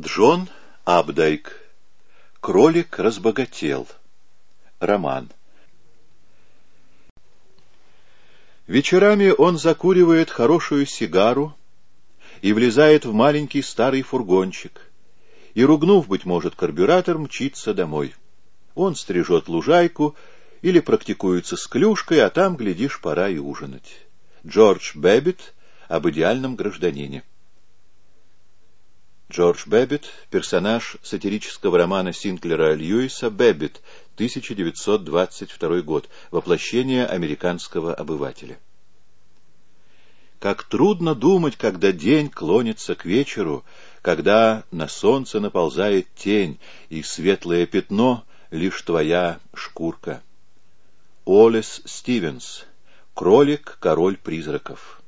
Джон Апдайк. Кролик разбогател. Роман. Вечерами он закуривает хорошую сигару и влезает в маленький старый фургончик, и, ругнув, быть может, карбюратор, мчится домой. Он стрижет лужайку или практикуется с клюшкой, а там, глядишь, пора и ужинать. Джордж Бэббит об идеальном гражданине. Джордж Бэббит — персонаж сатирического романа Синклера Льюиса «Бэббит», 1922 год, воплощение американского обывателя. Как трудно думать, когда день клонится к вечеру, когда на солнце наползает тень, и светлое пятно — лишь твоя шкурка. Олес Стивенс. Кролик, король призраков.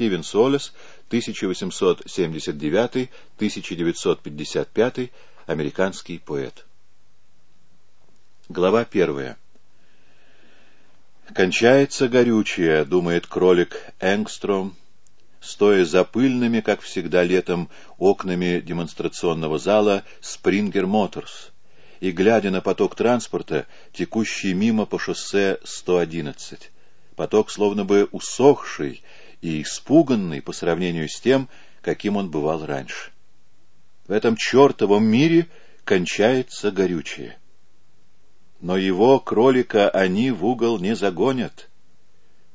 Стивенс Олес 1879-1955, американский поэт. Глава первая. Кончается горючее, думает кролик Энгстром, стоя за пыльными, как всегда летом, окнами демонстрационного зала Springer Motors и глядя на поток транспорта, текущий мимо по шоссе 111. Поток словно бы усохший и испуганный по сравнению с тем, каким он бывал раньше. В этом чертовом мире кончается горючее. Но его, кролика, они в угол не загонят.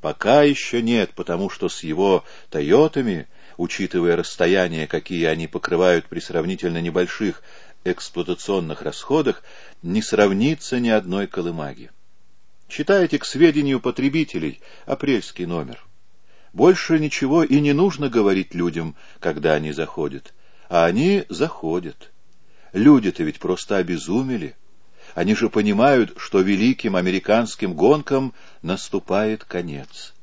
Пока еще нет, потому что с его «Тойотами», учитывая расстояния, какие они покрывают при сравнительно небольших эксплуатационных расходах, не сравнится ни одной колымаги. Читайте к сведению потребителей апрельский номер. Больше ничего и не нужно говорить людям, когда они заходят. А они заходят. Люди-то ведь просто обезумели. Они же понимают, что великим американским гонкам наступает конец.